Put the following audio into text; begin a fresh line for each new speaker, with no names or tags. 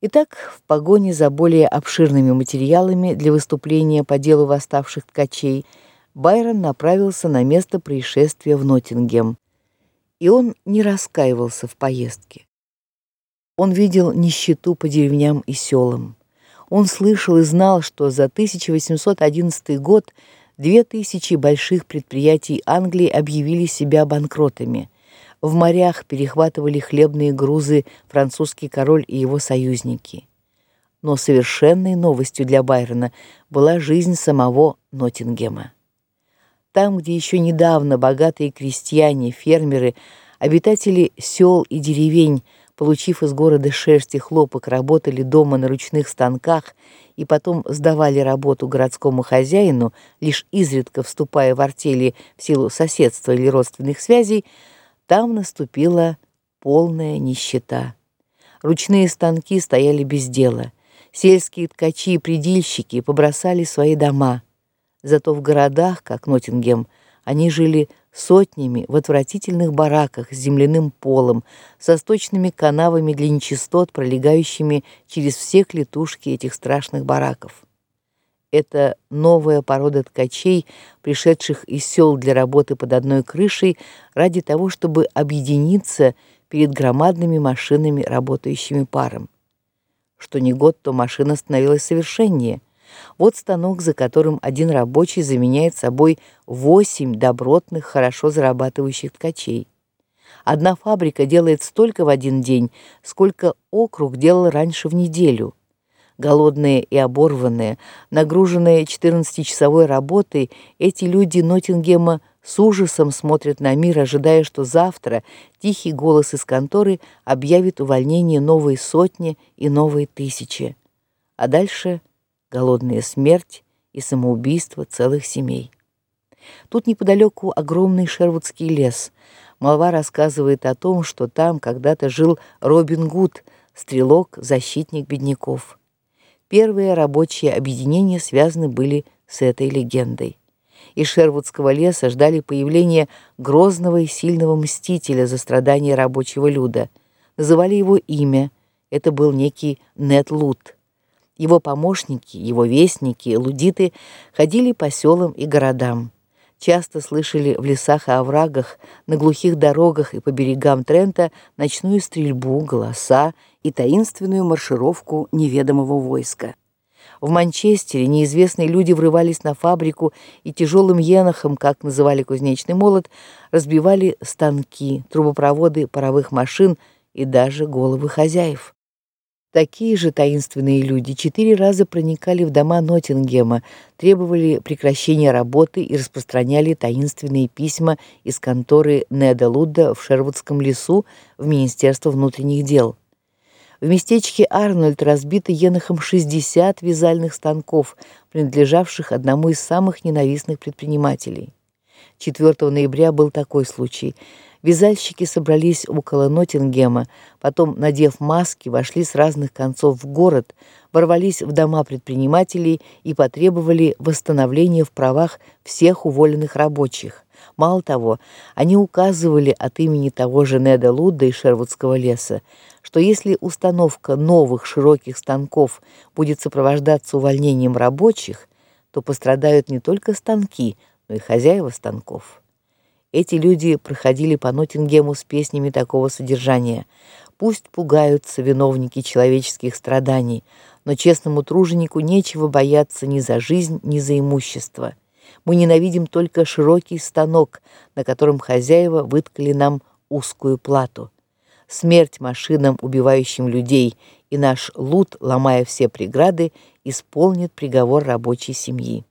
Итак, в погоне за более обширными материалами для выступления по делу восставших ткачей Байрон направился на место происшествия в Ноттингем. И он не раскаивался в поездке. Он видел нищету по деревням и селам. Он слышал и знал, что за 1811 год две тысячи больших предприятий Англии объявили себя банкротами – в морях перехватывали хлебные грузы французский король и его союзники. Но совершенной новостью для Байрона была жизнь самого Ноттингема. Там, где еще недавно богатые крестьяне, фермеры, обитатели сел и деревень, получив из города шерсть и хлопок, работали дома на ручных станках и потом сдавали работу городскому хозяину, лишь изредка вступая в артели в силу соседства или родственных связей, там наступила полная нищета. Ручные станки стояли без дела. Сельские ткачи и предельщики побросали свои дома. Зато в городах, как Ноттингем, они жили сотнями в отвратительных бараках с земляным полом, со сточными канавами для нечистот, пролегающими через все клетушки этих страшных бараков. Это новая порода ткачей, пришедших из сел для работы под одной крышей ради того, чтобы объединиться перед громадными машинами, работающими паром. Что ни год, то машина становилась совершеннее. Вот станок, за которым один рабочий заменяет собой восемь добротных, хорошо зарабатывающих ткачей. Одна фабрика делает столько в один день, сколько округ делал раньше в неделю голодные и оборванные, нагруженные 14-часовой работой, эти люди Ноттингема с ужасом смотрят на мир, ожидая, что завтра тихий голос из конторы объявит увольнение новой сотни и новой тысячи. А дальше голодная смерть и самоубийство целых семей. Тут неподалеку огромный Шервудский лес. Молва рассказывает о том, что там когда-то жил Робин Гуд, стрелок, защитник бедняков. Первые рабочие объединения связаны были с этой легендой. Из Шервудского леса ждали появления грозного и сильного мстителя за страдания рабочего люда. Называли его имя. Это был некий Нет Лут. Его помощники, его вестники, лудиты ходили по селам и городам. Часто слышали в лесах и оврагах, на глухих дорогах и по берегам Трента ночную стрельбу, голоса и таинственную маршировку неведомого войска. В Манчестере неизвестные люди врывались на фабрику и тяжелым енохом, как называли кузнечный молот, разбивали станки, трубопроводы паровых машин и даже головы хозяев. Такие же таинственные люди четыре раза проникали в дома Ноттингема, требовали прекращения работы и распространяли таинственные письма из конторы Неда Лудда в Шервудском лесу в Министерство внутренних дел. В местечке Арнольд разбито Енохом 60 вязальных станков, принадлежавших одному из самых ненавистных предпринимателей. 4 ноября был такой случай. Вязальщики собрались около Ноттингема, потом, надев маски, вошли с разных концов в город, ворвались в дома предпринимателей и потребовали восстановления в правах всех уволенных рабочих. Мало того, они указывали от имени того же Неда Лудда из Шервудского леса, что если установка новых широких станков будет сопровождаться увольнением рабочих, то пострадают не только станки, но и хозяева станков. Эти люди проходили по Ноттингему с песнями такого содержания: "Пусть пугаются виновники человеческих страданий, но честному труженику нечего бояться ни за жизнь, ни за имущество. Мы ненавидим только широкий станок, на котором хозяева выткали нам узкую плату. Смерть машинам, убивающим людей, и наш лут, ломая все преграды, исполнит приговор рабочей семьи".